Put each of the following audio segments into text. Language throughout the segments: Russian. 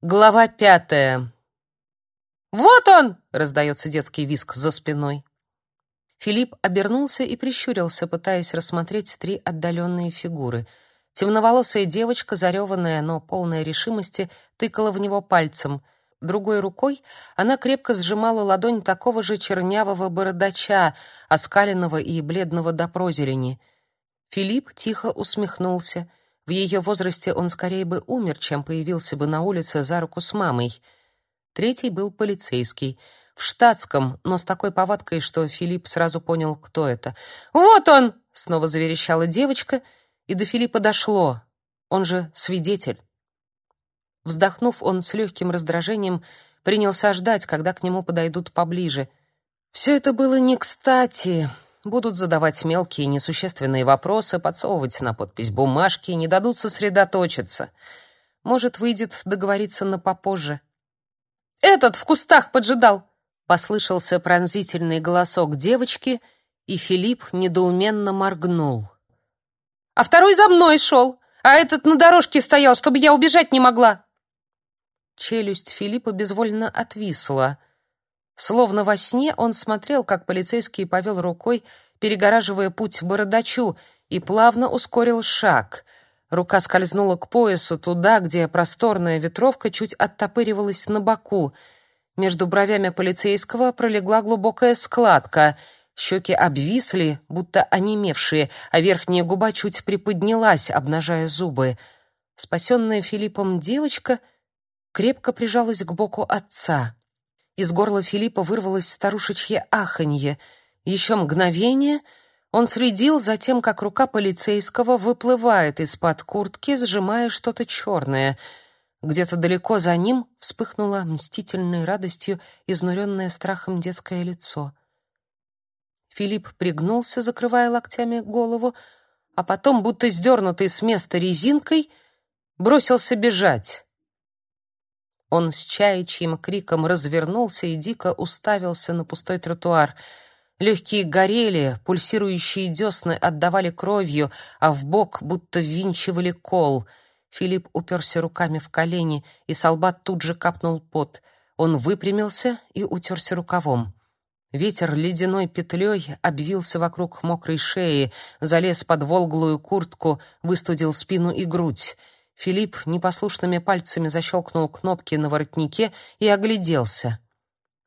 Глава пятая. «Вот он!» — раздается детский визг за спиной. Филипп обернулся и прищурился, пытаясь рассмотреть три отдаленные фигуры. Темноволосая девочка, зареванная, но полная решимости, тыкала в него пальцем. Другой рукой она крепко сжимала ладонь такого же чернявого бородача, оскаленного и бледного до прозелени. Филипп тихо усмехнулся — в ее возрасте он скорее бы умер, чем появился бы на улице за руку с мамой. Третий был полицейский, в штатском, но с такой повадкой, что Филипп сразу понял, кто это. «Вот он!» — снова заверещала девочка, и до Филиппа дошло. Он же свидетель. Вздохнув, он с легким раздражением принялся ждать, когда к нему подойдут поближе. Все это было не кстати. Будут задавать мелкие несущественные вопросы, подсовывать на подпись бумажки, не дадут сосредоточиться. Может, выйдет договориться на попозже. «Этот в кустах поджидал!» — послышался пронзительный голосок девочки, и Филипп недоуменно моргнул. «А второй за мной шел, а этот на дорожке стоял, чтобы я убежать не могла!» Челюсть Филиппа безвольно отвисла — Словно во сне он смотрел, как полицейский повел рукой, перегораживая путь бородачу, и плавно ускорил шаг. Рука скользнула к поясу, туда, где просторная ветровка чуть оттопыривалась на боку. Между бровями полицейского пролегла глубокая складка. Щеки обвисли, будто онемевшие, а верхняя губа чуть приподнялась, обнажая зубы. Спасенная Филиппом девочка крепко прижалась к боку отца. Из горла Филиппа вырвалось старушечье аханье. Еще мгновение он следил за тем, как рука полицейского выплывает из-под куртки, сжимая что-то черное. Где-то далеко за ним вспыхнуло мстительной радостью изнуренное страхом детское лицо. Филипп пригнулся, закрывая локтями голову, а потом, будто сдернутый с места резинкой, бросился бежать. Он с чаячьим криком развернулся и дико уставился на пустой тротуар. Легкие горели, пульсирующие десны отдавали кровью, а в бок будто ввинчивали кол. Филипп уперся руками в колени, и солдат тут же капнул пот. Он выпрямился и утерся рукавом. Ветер ледяной петлей обвился вокруг мокрой шеи, залез под волглую куртку, выстудил спину и грудь. Филипп непослушными пальцами защелкнул кнопки на воротнике и огляделся.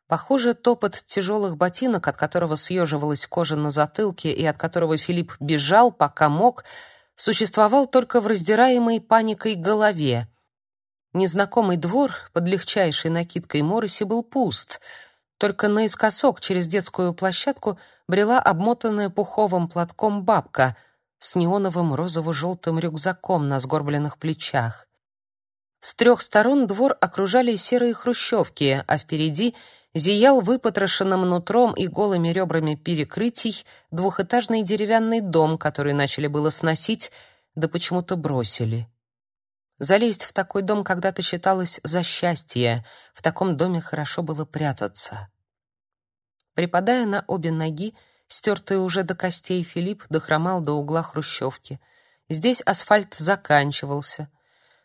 Похоже, топот тяжелых ботинок, от которого съеживалась кожа на затылке и от которого Филипп бежал, пока мог, существовал только в раздираемой паникой голове. Незнакомый двор под легчайшей накидкой Мороси был пуст. Только наискосок через детскую площадку брела обмотанная пуховым платком бабка — с неоновым розово-желтым рюкзаком на сгорбленных плечах. С трех сторон двор окружали серые хрущевки, а впереди зиял выпотрошенным нутром и голыми ребрами перекрытий двухэтажный деревянный дом, который начали было сносить, да почему-то бросили. Залезть в такой дом когда-то считалось за счастье, в таком доме хорошо было прятаться. Припадая на обе ноги, Стертый уже до костей Филипп дохромал до угла хрущевки. Здесь асфальт заканчивался.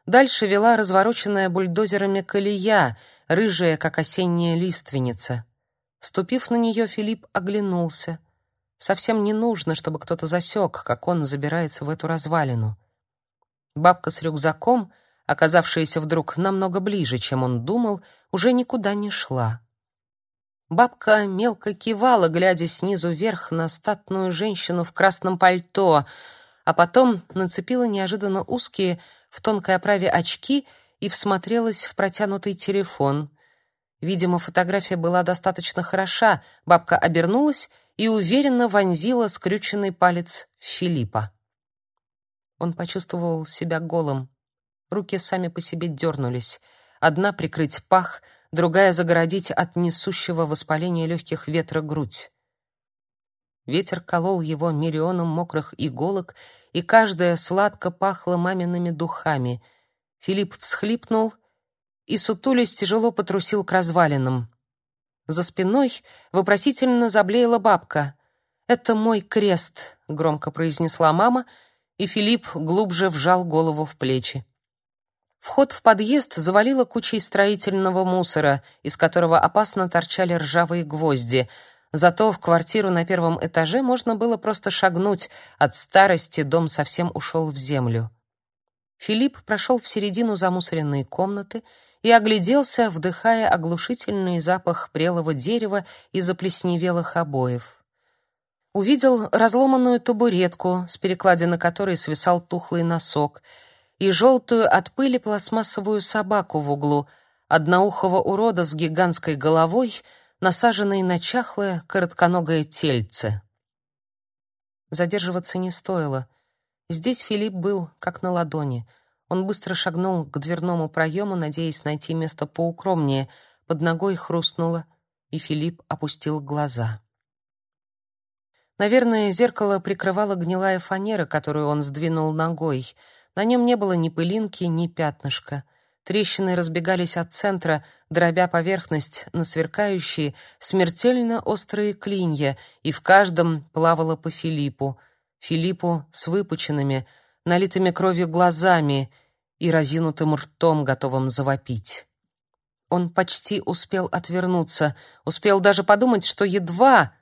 Дальше вела развороченная бульдозерами колея, рыжая, как осенняя лиственница. Ступив на нее, Филипп оглянулся. Совсем не нужно, чтобы кто-то засек, как он забирается в эту развалину. Бабка с рюкзаком, оказавшаяся вдруг намного ближе, чем он думал, уже никуда не шла. Бабка мелко кивала, глядя снизу вверх на статную женщину в красном пальто, а потом нацепила неожиданно узкие в тонкой оправе очки и всмотрелась в протянутый телефон. Видимо, фотография была достаточно хороша. Бабка обернулась и уверенно вонзила скрюченный палец в Филиппа. Он почувствовал себя голым. Руки сами по себе дернулись. Одна прикрыть пах — другая загородить от несущего воспаления легких ветра грудь. Ветер колол его миллионом мокрых иголок, и каждая сладко пахла мамиными духами. Филипп всхлипнул и, сутулясь, тяжело потрусил к развалинам. За спиной вопросительно заблеяла бабка. «Это мой крест», — громко произнесла мама, и Филипп глубже вжал голову в плечи. Вход в подъезд завалило кучей строительного мусора, из которого опасно торчали ржавые гвозди. Зато в квартиру на первом этаже можно было просто шагнуть. От старости дом совсем ушел в землю. Филипп прошел в середину замусоренной комнаты и огляделся, вдыхая оглушительный запах прелого дерева и заплесневелых обоев. Увидел разломанную табуретку, с перекладины которой свисал тухлый носок, и желтую от пыли пластмассовую собаку в углу, одноухого урода с гигантской головой, насаженной на чахлое коротконогое тельце. Задерживаться не стоило. Здесь Филипп был как на ладони. Он быстро шагнул к дверному проему, надеясь найти место поукромнее. Под ногой хрустнуло, и Филипп опустил глаза. Наверное, зеркало прикрывала гнилая фанера, которую он сдвинул ногой. На нем не было ни пылинки, ни пятнышка. Трещины разбегались от центра, дробя поверхность на сверкающие, смертельно острые клинья, и в каждом плавало по Филиппу — Филиппу с выпученными, налитыми кровью глазами и разинутым ртом, готовым завопить. Он почти успел отвернуться, успел даже подумать, что едва,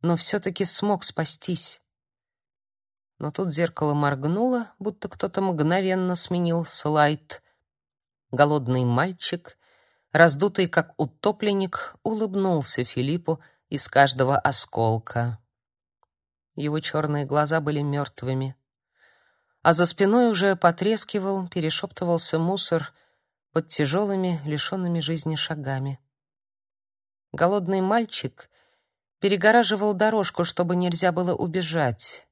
но все-таки смог спастись. Но тут зеркало моргнуло, будто кто-то мгновенно сменил слайд. Голодный мальчик, раздутый как утопленник, улыбнулся Филиппу из каждого осколка. Его черные глаза были мертвыми. А за спиной уже потрескивал, перешептывался мусор под тяжелыми, лишенными жизни шагами. Голодный мальчик перегораживал дорожку, чтобы нельзя было убежать.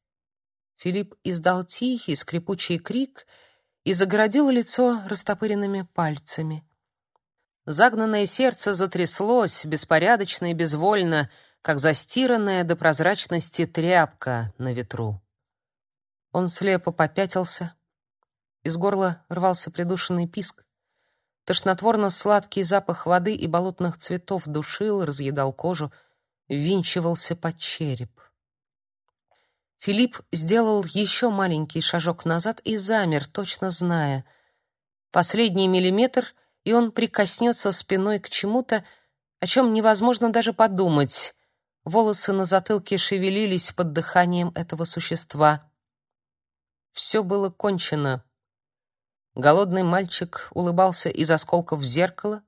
Филипп издал тихий, скрипучий крик и загородил лицо растопыренными пальцами. Загнанное сердце затряслось, беспорядочно и безвольно, как застиранная до прозрачности тряпка на ветру. Он слепо попятился. Из горла рвался придушенный писк. Тошнотворно-сладкий запах воды и болотных цветов душил, разъедал кожу, ввинчивался под череп. Филипп сделал еще маленький шажок назад и замер, точно зная. Последний миллиметр, и он прикоснется спиной к чему-то, о чем невозможно даже подумать. Волосы на затылке шевелились под дыханием этого существа. Все было кончено. Голодный мальчик улыбался из осколков зеркала,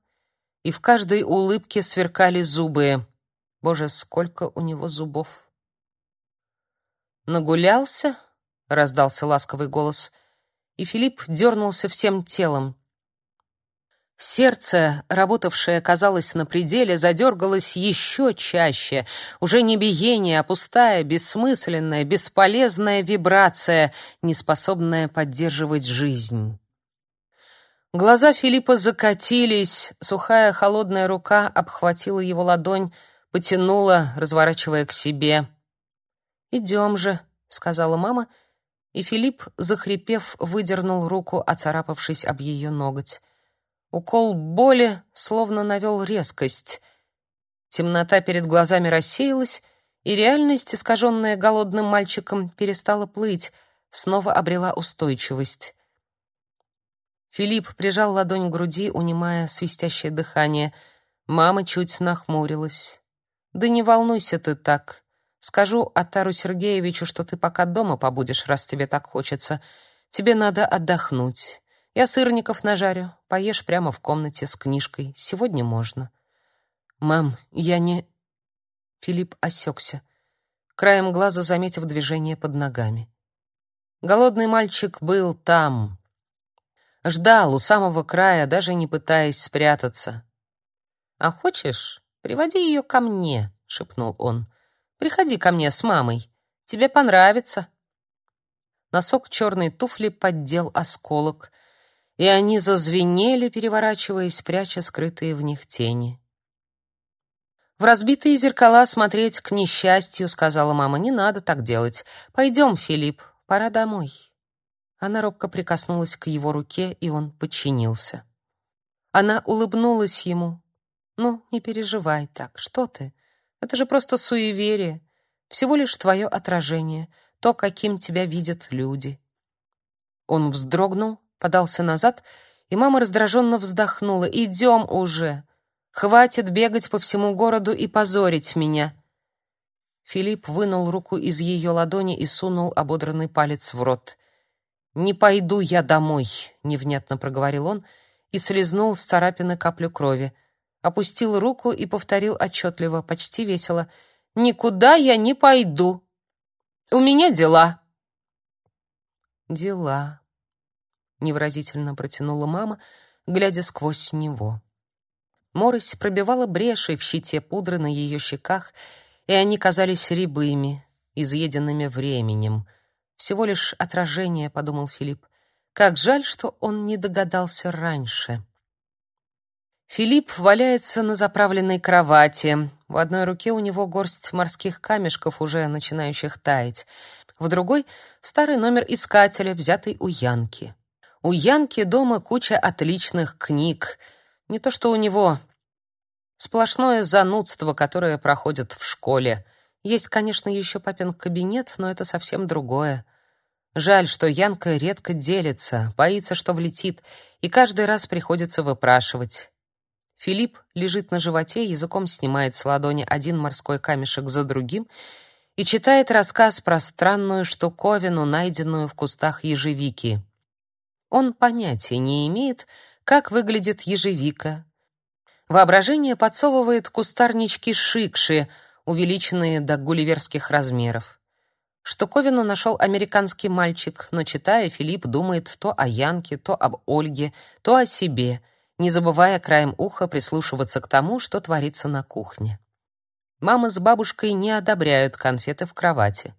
и в каждой улыбке сверкали зубы. Боже, сколько у него зубов! «Нагулялся?» — раздался ласковый голос, и Филипп дернулся всем телом. Сердце, работавшее, казалось, на пределе, задергалось еще чаще. Уже не биение, а пустая, бессмысленная, бесполезная вибрация, неспособная поддерживать жизнь. Глаза Филиппа закатились, сухая холодная рука обхватила его ладонь, потянула, разворачивая к себе. «Идем же», — сказала мама, и Филипп, захрипев, выдернул руку, оцарапавшись об ее ноготь. Укол боли словно навел резкость. Темнота перед глазами рассеялась, и реальность, искаженная голодным мальчиком, перестала плыть, снова обрела устойчивость. Филипп прижал ладонь к груди, унимая свистящее дыхание. Мама чуть нахмурилась. «Да не волнуйся ты так. Скажу Атару Сергеевичу, что ты пока дома побудешь, раз тебе так хочется. Тебе надо отдохнуть. Я сырников нажарю, поешь прямо в комнате с книжкой. Сегодня можно. Мам, я не Филипп осекся, краем глаза заметив движение под ногами. Голодный мальчик был там. Ждал у самого края, даже не пытаясь спрятаться. А хочешь, приводи ее ко мне, шепнул он. Приходи ко мне с мамой. Тебе понравится. Носок черной туфли поддел осколок — и они зазвенели, переворачиваясь, пряча скрытые в них тени. В разбитые зеркала смотреть к несчастью, сказала мама. Не надо так делать. Пойдем, Филипп, пора домой. Она робко прикоснулась к его руке, и он подчинился. Она улыбнулась ему. Ну, не переживай так. Что ты? Это же просто суеверие, всего лишь твое отражение, то, каким тебя видят люди. Он вздрогнул, подался назад и мама раздраженно вздохнула. «Идем уже! Хватит бегать по всему городу и позорить меня!» Филипп вынул руку из ее ладони и сунул ободранный палец в рот. «Не пойду я домой», — невнятно проговорил он и слезнул с царапины каплю крови. Опустил руку и повторил отчетливо, почти весело. «Никуда я не пойду. У меня дела». «Дела», — невыразительно протянула мама, глядя сквозь него. Морось пробивала бреши в щите пудры на ее щеках, и они казались рябыми, изъеденными временем — всего лишь отражение, подумал Филипп. Как жаль, что он не догадался раньше. Филипп валяется на заправленной кровати. В одной руке у него горсть морских камешков, уже начинающих таять. В другой — старый номер искателя, взятый у Янки. У Янки дома куча отличных книг. Не то что у него. Сплошное занудство, которое проходит в школе. Есть, конечно, еще папин кабинет, но это совсем другое. Жаль, что Янка редко делится, боится, что влетит, и каждый раз приходится выпрашивать. Филипп лежит на животе, языком снимает с ладони один морской камешек за другим и читает рассказ про странную штуковину, найденную в кустах ежевики. Он понятия не имеет, как выглядит ежевика. Воображение подсовывает кустарнички шикши — увеличенные до гулливерских размеров. Штуковину нашел американский мальчик, но, читая, Филипп думает то о Янке, то об Ольге, то о себе, не забывая краем уха прислушиваться к тому, что творится на кухне. Мама с бабушкой не одобряют конфеты в кровати.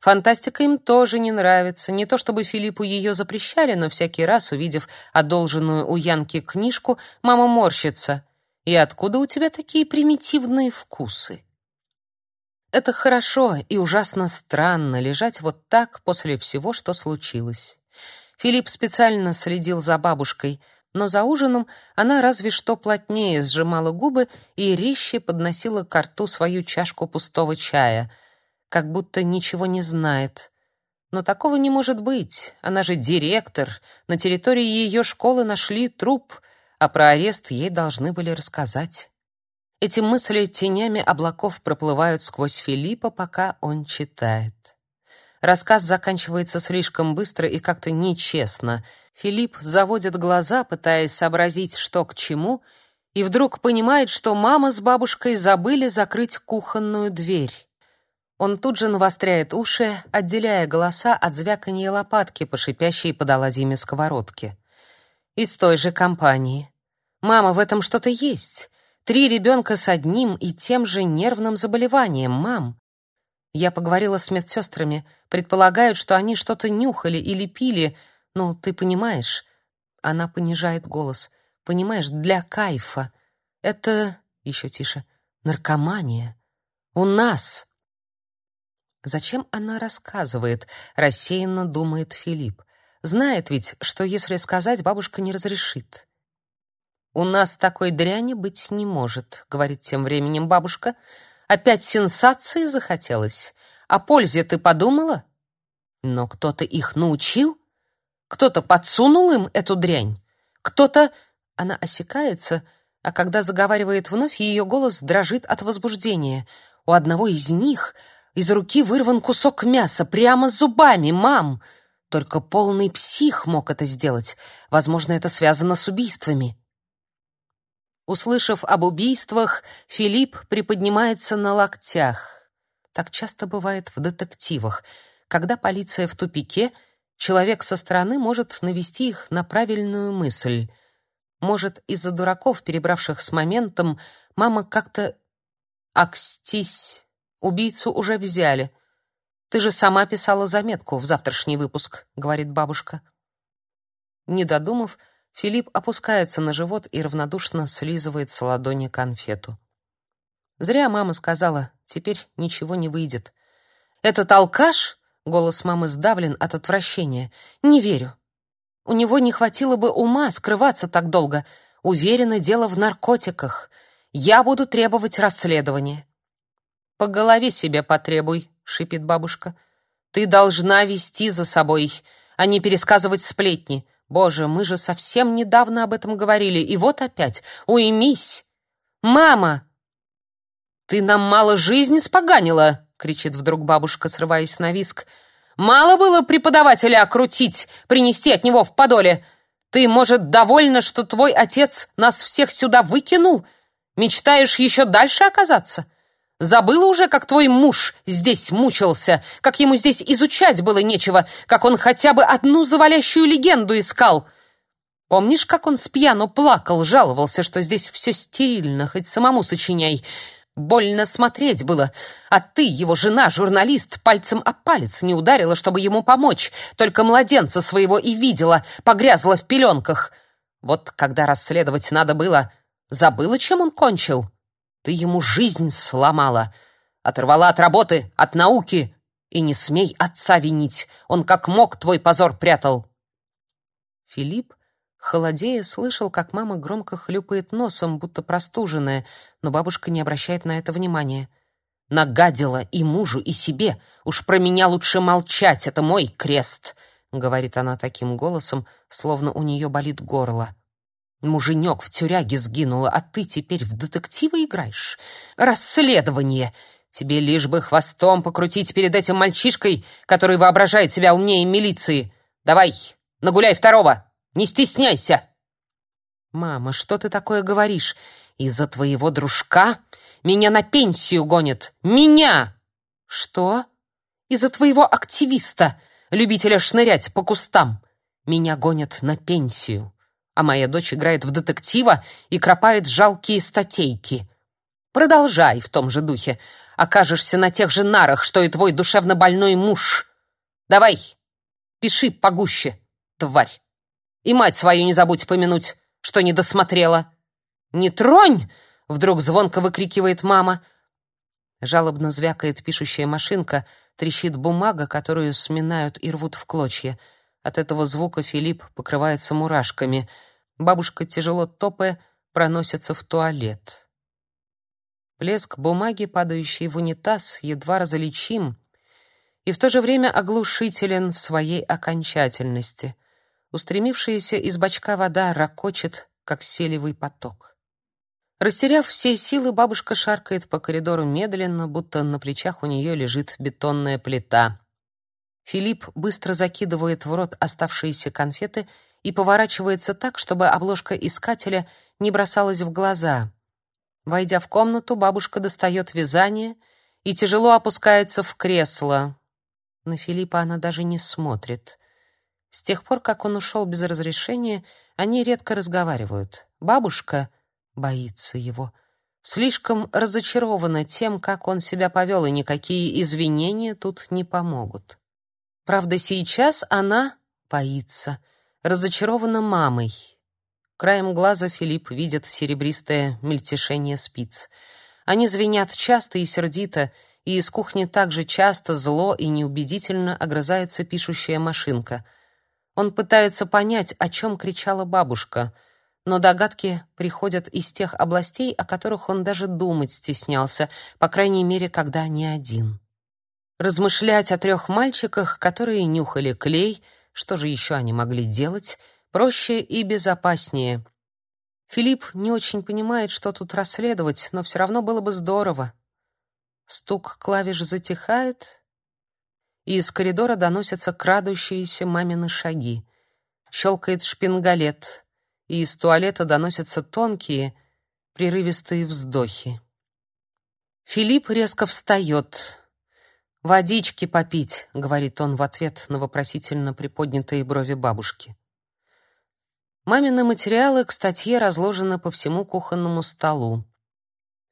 Фантастика им тоже не нравится. Не то чтобы Филиппу ее запрещали, но всякий раз, увидев одолженную у Янки книжку, мама морщится. «И откуда у тебя такие примитивные вкусы?» Это хорошо и ужасно странно лежать вот так после всего, что случилось. Филипп специально следил за бабушкой, но за ужином она разве что плотнее сжимала губы и резче подносила к рту свою чашку пустого чая, как будто ничего не знает. Но такого не может быть. Она же директор. На территории ее школы нашли труп, а про арест ей должны были рассказать. Эти мысли тенями облаков проплывают сквозь Филиппа, пока он читает. Рассказ заканчивается слишком быстро и как-то нечестно. Филипп заводит глаза, пытаясь сообразить, что к чему, и вдруг понимает, что мама с бабушкой забыли закрыть кухонную дверь. Он тут же навостряет уши, отделяя голоса от звяканья лопатки по шипящей под оладьями сковородке. Из той же компании. «Мама, в этом что-то есть. Три ребенка с одним и тем же нервным заболеванием, мам. Я поговорила с медсестрами, предполагают, что они что-то нюхали или пили. Ну, ты понимаешь? Она понижает голос. Понимаешь, для кайфа. Это еще тише. Наркомания. У нас. Зачем она рассказывает? Рассеянно думает Филипп. Знает ведь, что если сказать, бабушка не разрешит. «У нас такой дряни быть не может», — говорит тем временем бабушка. «Опять сенсации захотелось? О пользе ты подумала?» «Но кто-то их научил? Кто-то подсунул им эту дрянь? Кто-то...» Она осекается, а когда заговаривает вновь, ее голос дрожит от возбуждения. У одного из них из руки вырван кусок мяса прямо зубами, мам! Только полный псих мог это сделать. Возможно, это связано с убийствами. Услышав об убийствах, Филипп приподнимается на локтях. Так часто бывает в детективах. Когда полиция в тупике, человек со стороны может навести их на правильную мысль. Может, из-за дураков, перебравших с моментом, мама как-то акстись. Убийцу уже взяли. Ты же сама писала заметку в завтрашний выпуск, говорит бабушка. Не додумав, Филипп опускается на живот и равнодушно слизывает с ладони конфету. Зря мама сказала, теперь ничего не выйдет. «Этот алкаш?» — голос мамы сдавлен от отвращения. «Не верю. У него не хватило бы ума скрываться так долго. Уверена, дело в наркотиках. Я буду требовать расследования». «По голове себе потребуй», — шипит бабушка. «Ты должна вести за собой, а не пересказывать сплетни. Боже, мы же совсем недавно об этом говорили, и вот опять. Уймись! Мама! Ты нам мало жизни споганила, кричит вдруг бабушка, срываясь на виск. Мало было преподавателя окрутить, принести от него в подоле. Ты, может, довольна, что твой отец нас всех сюда выкинул? Мечтаешь еще дальше оказаться? Забыла уже, как твой муж здесь мучился, как ему здесь изучать было нечего, как он хотя бы одну завалящую легенду искал. Помнишь, как он с пьяну плакал, жаловался, что здесь все стерильно, хоть самому сочиняй. Больно смотреть было. А ты, его жена, журналист, пальцем о палец не ударила, чтобы ему помочь. Только младенца своего и видела, погрязла в пеленках. Вот когда расследовать надо было, забыла, чем он кончил. Ты ему жизнь сломала, оторвала от работы, от науки. И не смей отца винить, он как мог твой позор прятал. Филипп, холодея, слышал, как мама громко хлюпает носом, будто простуженная, но бабушка не обращает на это внимания. Нагадила и мужу, и себе. Уж про меня лучше молчать, это мой крест, говорит она таким голосом, словно у нее болит горло. Муженек в тюряге сгинула, а ты теперь в детектива играешь? Расследование! Тебе лишь бы хвостом покрутить перед этим мальчишкой, который воображает себя умнее милиции. Давай, нагуляй второго! Не стесняйся!» «Мама, что ты такое говоришь? Из-за твоего дружка меня на пенсию гонят! Меня!» «Что? Из-за твоего активиста, любителя шнырять по кустам. Меня гонят на пенсию а моя дочь играет в детектива и кропает жалкие статейки. Продолжай в том же духе. Окажешься на тех же нарах, что и твой душевно больной муж. Давай, пиши погуще, тварь. И мать свою не забудь помянуть, что не досмотрела. Не тронь! Вдруг звонко выкрикивает мама. Жалобно звякает пишущая машинка, трещит бумага, которую сминают и рвут в клочья. От этого звука Филипп покрывается мурашками. Бабушка, тяжело топая, проносится в туалет. Плеск бумаги, падающей в унитаз, едва различим и в то же время оглушителен в своей окончательности. Устремившаяся из бачка вода ракочет, как селевый поток. Растеряв все силы, бабушка шаркает по коридору медленно, будто на плечах у нее лежит бетонная плита. Филипп быстро закидывает в рот оставшиеся конфеты и поворачивается так, чтобы обложка искателя не бросалась в глаза. Войдя в комнату, бабушка достает вязание и тяжело опускается в кресло. На Филиппа она даже не смотрит. С тех пор, как он ушел без разрешения, они редко разговаривают. Бабушка боится его. Слишком разочарована тем, как он себя повел, и никакие извинения тут не помогут. Правда, сейчас она боится, разочарована мамой. Краем глаза Филипп видит серебристое мельтешение спиц. Они звенят часто и сердито, и из кухни также часто зло и неубедительно огрызается пишущая машинка. Он пытается понять, о чем кричала бабушка, но догадки приходят из тех областей, о которых он даже думать стеснялся, по крайней мере, когда не один. Размышлять о трех мальчиках, которые нюхали клей, что же еще они могли делать, проще и безопаснее. Филипп не очень понимает, что тут расследовать, но все равно было бы здорово. Стук клавиш затихает, и из коридора доносятся крадущиеся мамины шаги. Щелкает шпингалет, и из туалета доносятся тонкие, прерывистые вздохи. Филипп резко встает. «Водички попить», — говорит он в ответ на вопросительно приподнятые брови бабушки. Мамины материалы к статье разложены по всему кухонному столу.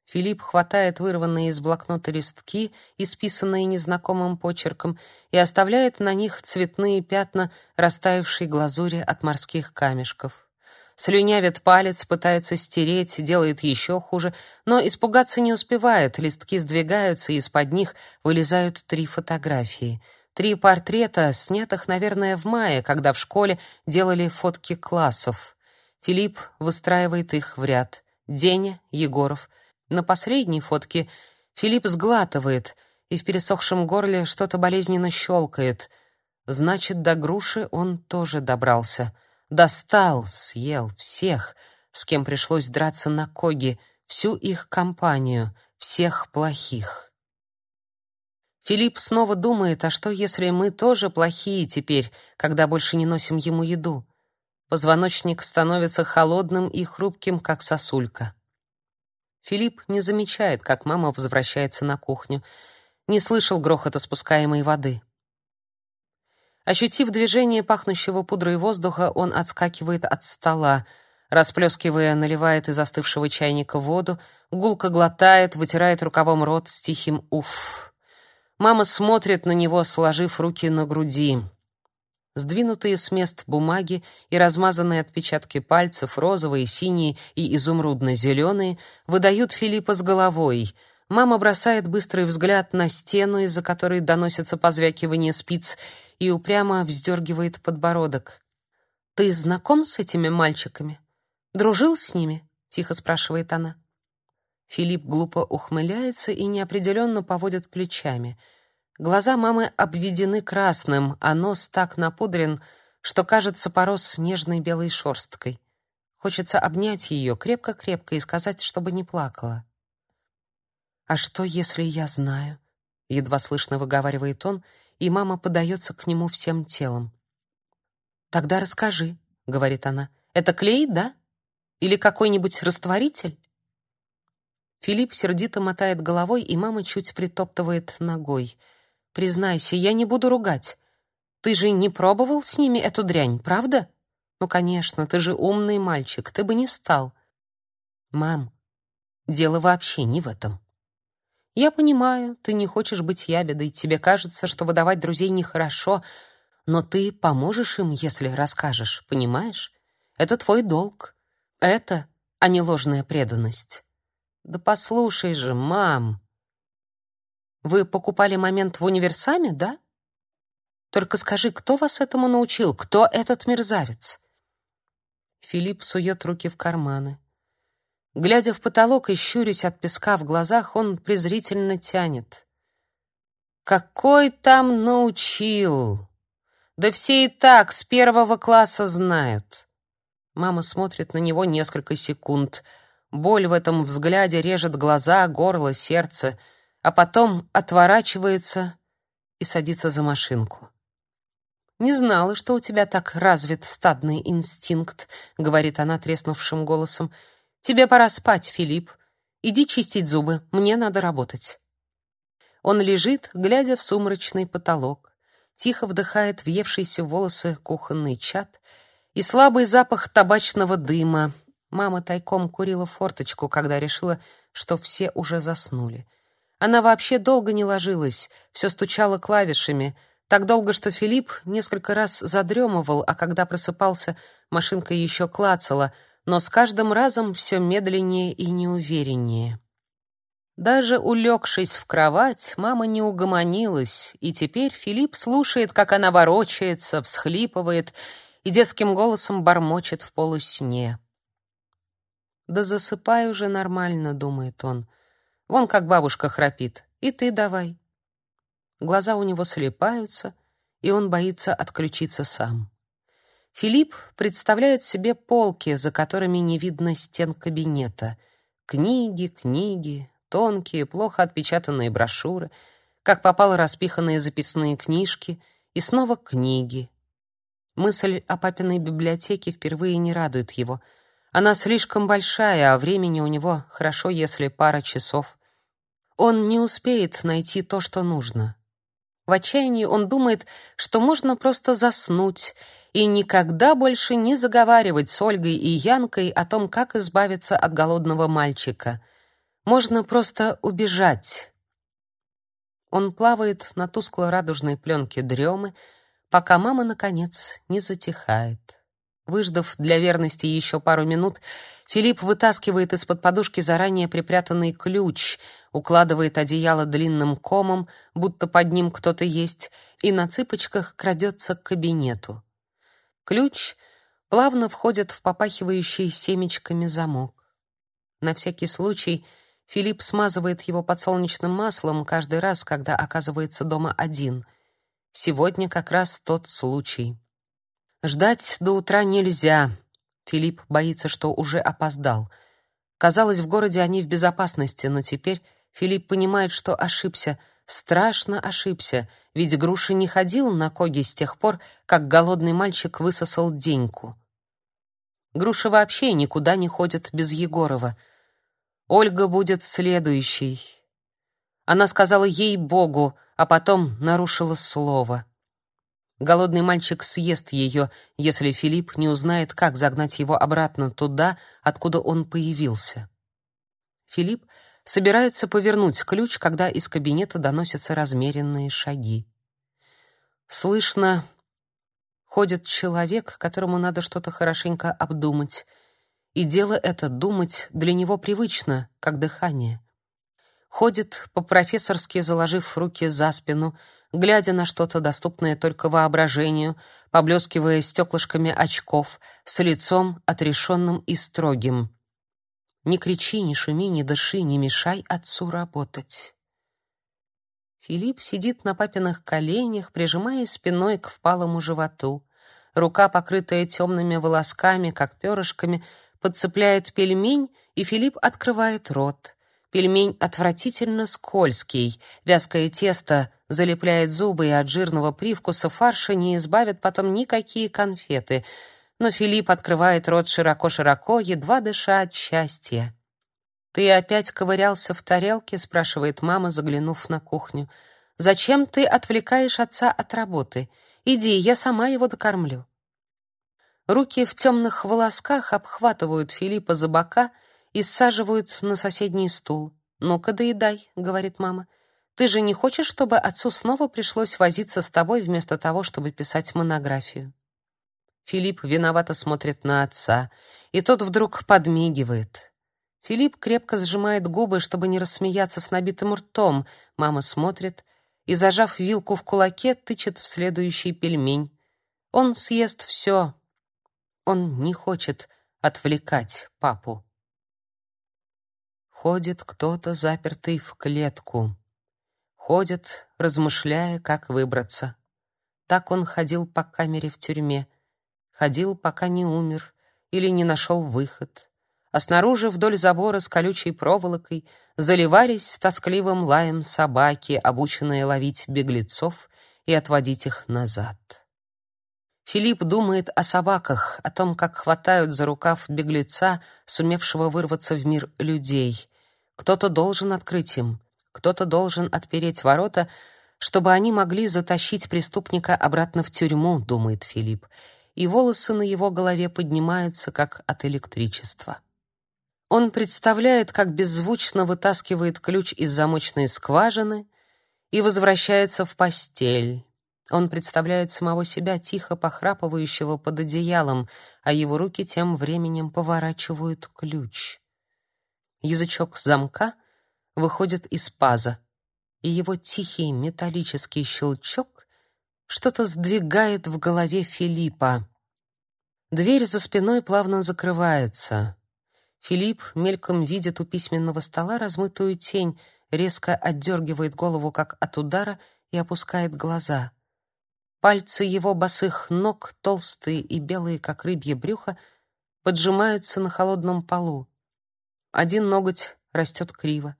Филипп хватает вырванные из блокнота листки, исписанные незнакомым почерком, и оставляет на них цветные пятна растаявшей глазури от морских камешков слюнявит палец, пытается стереть, делает еще хуже, но испугаться не успевает, листки сдвигаются, и из-под них вылезают три фотографии. Три портрета, снятых, наверное, в мае, когда в школе делали фотки классов. Филипп выстраивает их в ряд. Деня, Егоров. На последней фотке Филипп сглатывает, и в пересохшем горле что-то болезненно щелкает. Значит, до груши он тоже добрался. Достал, съел всех, с кем пришлось драться на коги, всю их компанию, всех плохих. Филипп снова думает, а что если мы тоже плохие теперь, когда больше не носим ему еду? Позвоночник становится холодным и хрупким, как сосулька. Филипп не замечает, как мама возвращается на кухню, не слышал грохота спускаемой воды. Ощутив движение пахнущего пудрой воздуха, он отскакивает от стола, расплескивая, наливает из остывшего чайника воду, гулко глотает, вытирает рукавом рот с тихим «уф». Мама смотрит на него, сложив руки на груди. Сдвинутые с мест бумаги и размазанные отпечатки пальцев, розовые, синие и изумрудно-зеленые, выдают Филиппа с головой. Мама бросает быстрый взгляд на стену, из-за которой доносится позвякивание спиц, и упрямо вздергивает подбородок. «Ты знаком с этими мальчиками? Дружил с ними?» — тихо спрашивает она. Филипп глупо ухмыляется и неопределенно поводит плечами — Глаза мамы обведены красным, а нос так напудрен, что, кажется, порос нежной белой шерсткой. Хочется обнять ее крепко-крепко и сказать, чтобы не плакала. «А что, если я знаю?» — едва слышно выговаривает он, и мама подается к нему всем телом. «Тогда расскажи», — говорит она. «Это клей, да? Или какой-нибудь растворитель?» Филипп сердито мотает головой, и мама чуть притоптывает ногой — Признайся, я не буду ругать. Ты же не пробовал с ними эту дрянь, правда? Ну, конечно, ты же умный мальчик, ты бы не стал. Мам, дело вообще не в этом. Я понимаю, ты не хочешь быть ябедой, тебе кажется, что выдавать друзей нехорошо, но ты поможешь им, если расскажешь, понимаешь? Это твой долг. Это, а не ложная преданность. Да послушай же, мам. Вы покупали момент в универсаме, да? Только скажи, кто вас этому научил? Кто этот мерзавец? Филипп сует руки в карманы. Глядя в потолок и щурясь от песка в глазах, он презрительно тянет. Какой там научил? Да все и так с первого класса знают. Мама смотрит на него несколько секунд. Боль в этом взгляде режет глаза, горло, сердце — а потом отворачивается и садится за машинку. «Не знала, что у тебя так развит стадный инстинкт», — говорит она треснувшим голосом. «Тебе пора спать, Филипп. Иди чистить зубы, мне надо работать». Он лежит, глядя в сумрачный потолок, тихо вдыхает въевшиеся в волосы кухонный чад и слабый запах табачного дыма. Мама тайком курила форточку, когда решила, что все уже заснули. Она вообще долго не ложилась, все стучала клавишами, так долго, что Филипп несколько раз задремывал, а когда просыпался, машинка еще клацала, но с каждым разом все медленнее и неувереннее. Даже улегшись в кровать, мама не угомонилась, и теперь Филипп слушает, как она ворочается, всхлипывает и детским голосом бормочет в полусне. «Да засыпай уже нормально», — думает он, — Вон как бабушка храпит. И ты давай. Глаза у него слепаются, и он боится отключиться сам. Филипп представляет себе полки, за которыми не видно стен кабинета. Книги, книги, тонкие, плохо отпечатанные брошюры, как попало распиханные записные книжки, и снова книги. Мысль о папиной библиотеке впервые не радует его. Она слишком большая, а времени у него хорошо, если пара часов. Он не успеет найти то, что нужно. В отчаянии он думает, что можно просто заснуть и никогда больше не заговаривать с Ольгой и Янкой о том, как избавиться от голодного мальчика. Можно просто убежать. Он плавает на тускло-радужной пленке дремы, пока мама, наконец, не затихает. Выждав для верности еще пару минут, Филипп вытаскивает из-под подушки заранее припрятанный ключ, укладывает одеяло длинным комом, будто под ним кто-то есть, и на цыпочках крадется к кабинету. Ключ плавно входит в попахивающий семечками замок. На всякий случай Филипп смазывает его подсолнечным маслом каждый раз, когда оказывается дома один. Сегодня как раз тот случай. Ждать до утра нельзя. Филипп боится, что уже опоздал. Казалось, в городе они в безопасности, но теперь Филипп понимает, что ошибся, страшно ошибся, ведь Груша не ходил на коги с тех пор, как голодный мальчик высосал деньку. Груша вообще никуда не ходит без Егорова. Ольга будет следующей. Она сказала ей Богу, а потом нарушила слово. Голодный мальчик съест ее, если Филипп не узнает, как загнать его обратно туда, откуда он появился. Филипп собирается повернуть ключ, когда из кабинета доносятся размеренные шаги. Слышно, ходит человек, которому надо что-то хорошенько обдумать. И дело это думать для него привычно, как дыхание. Ходит по-профессорски, заложив руки за спину, глядя на что-то доступное только воображению, поблескивая стеклышками очков, с лицом отрешенным и строгим. «Не кричи, не шуми, не дыши, не мешай отцу работать». Филипп сидит на папиных коленях, прижимая спиной к впалому животу. Рука, покрытая темными волосками, как перышками, подцепляет пельмень, и Филипп открывает рот. Пельмень отвратительно скользкий, вязкое тесто залепляет зубы, и от жирного привкуса фарша не избавят потом никакие конфеты. Но Филипп открывает рот широко-широко, едва дыша от счастья. «Ты опять ковырялся в тарелке?» — спрашивает мама, заглянув на кухню. «Зачем ты отвлекаешь отца от работы? Иди, я сама его докормлю». Руки в темных волосках обхватывают Филиппа за бока и саживают на соседний стул. «Ну-ка, доедай», — говорит мама. «Ты же не хочешь, чтобы отцу снова пришлось возиться с тобой вместо того, чтобы писать монографию?» Филипп виновато смотрит на отца, и тот вдруг подмигивает. Филипп крепко сжимает губы, чтобы не рассмеяться с набитым ртом. Мама смотрит и, зажав вилку в кулаке, тычет в следующий пельмень. Он съест все. Он не хочет отвлекать папу. Ходит кто-то запертый в клетку. Ходит, размышляя, как выбраться. Так он ходил по камере в тюрьме. Ходил, пока не умер или не нашел выход. А снаружи, вдоль забора с колючей проволокой, заливались тоскливым лаем собаки, обученные ловить беглецов и отводить их назад. Филипп думает о собаках, о том, как хватают за рукав беглеца, сумевшего вырваться в мир людей. Кто-то должен открыть им, кто-то должен отпереть ворота, чтобы они могли затащить преступника обратно в тюрьму, думает Филипп, и волосы на его голове поднимаются как от электричества. Он представляет, как беззвучно вытаскивает ключ из замочной скважины и возвращается в постель. Он представляет самого себя тихо похрапывающего под одеялом, а его руки тем временем поворачивают ключ. Язычок замка выходит из паза, и его тихий металлический щелчок что-то сдвигает в голове Филиппа. Дверь за спиной плавно закрывается. Филипп мельком видит у письменного стола размытую тень, резко отдергивает голову как от удара и опускает глаза. Пальцы его босых ног, толстые и белые, как рыбье брюхо, поджимаются на холодном полу. Один ноготь растет криво.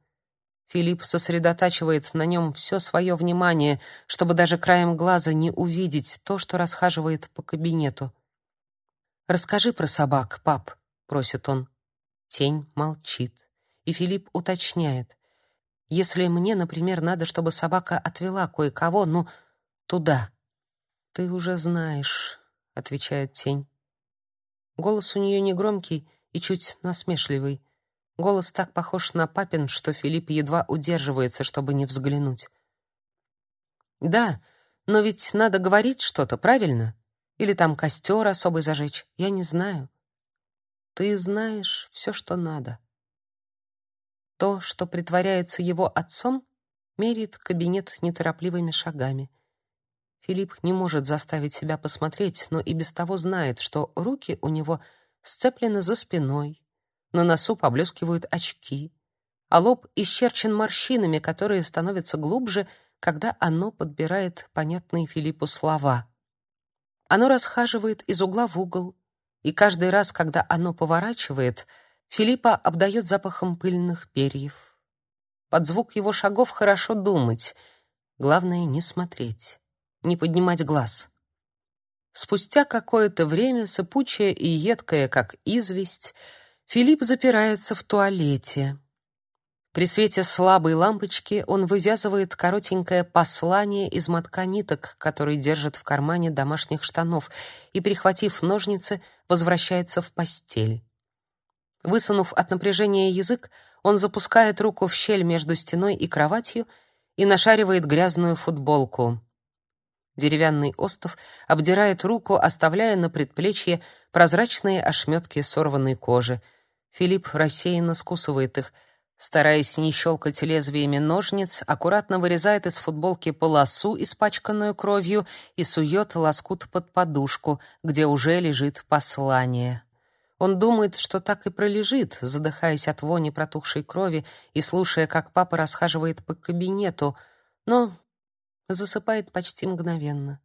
Филипп сосредотачивает на нем все свое внимание, чтобы даже краем глаза не увидеть то, что расхаживает по кабинету. «Расскажи про собак, пап», — просит он. Тень молчит, и Филипп уточняет. «Если мне, например, надо, чтобы собака отвела кое-кого, ну, туда». «Ты уже знаешь», — отвечает тень. Голос у нее негромкий и чуть насмешливый. Голос так похож на папин, что Филипп едва удерживается, чтобы не взглянуть. Да, но ведь надо говорить что-то, правильно? Или там костер особый зажечь? Я не знаю. Ты знаешь все, что надо. То, что притворяется его отцом, меряет кабинет неторопливыми шагами. Филипп не может заставить себя посмотреть, но и без того знает, что руки у него сцеплены за спиной, на носу поблескивают очки, а лоб исчерчен морщинами, которые становятся глубже, когда оно подбирает понятные Филиппу слова. Оно расхаживает из угла в угол, и каждый раз, когда оно поворачивает, Филиппа обдает запахом пыльных перьев. Под звук его шагов хорошо думать. Главное — не смотреть, не поднимать глаз. Спустя какое-то время, сыпучая и едкая, как известь, Филипп запирается в туалете. При свете слабой лампочки он вывязывает коротенькое послание из мотка ниток, который держит в кармане домашних штанов, и, прихватив ножницы, возвращается в постель. Высунув от напряжения язык, он запускает руку в щель между стеной и кроватью и нашаривает грязную футболку. Деревянный остов обдирает руку, оставляя на предплечье прозрачные ошметки сорванной кожи. Филипп рассеянно скусывает их — Стараясь не щелкать лезвиями ножниц, аккуратно вырезает из футболки полосу, испачканную кровью, и сует лоскут под подушку, где уже лежит послание. Он думает, что так и пролежит, задыхаясь от вони протухшей крови и слушая, как папа расхаживает по кабинету, но засыпает почти мгновенно.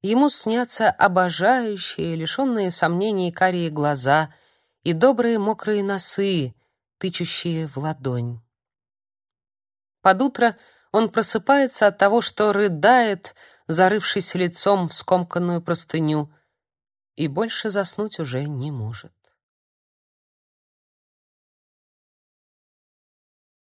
Ему снятся обожающие, лишенные сомнений карие глаза и добрые мокрые носы, тычущие в ладонь. Под утро он просыпается от того, что рыдает, зарывшись лицом в скомканную простыню, и больше заснуть уже не может.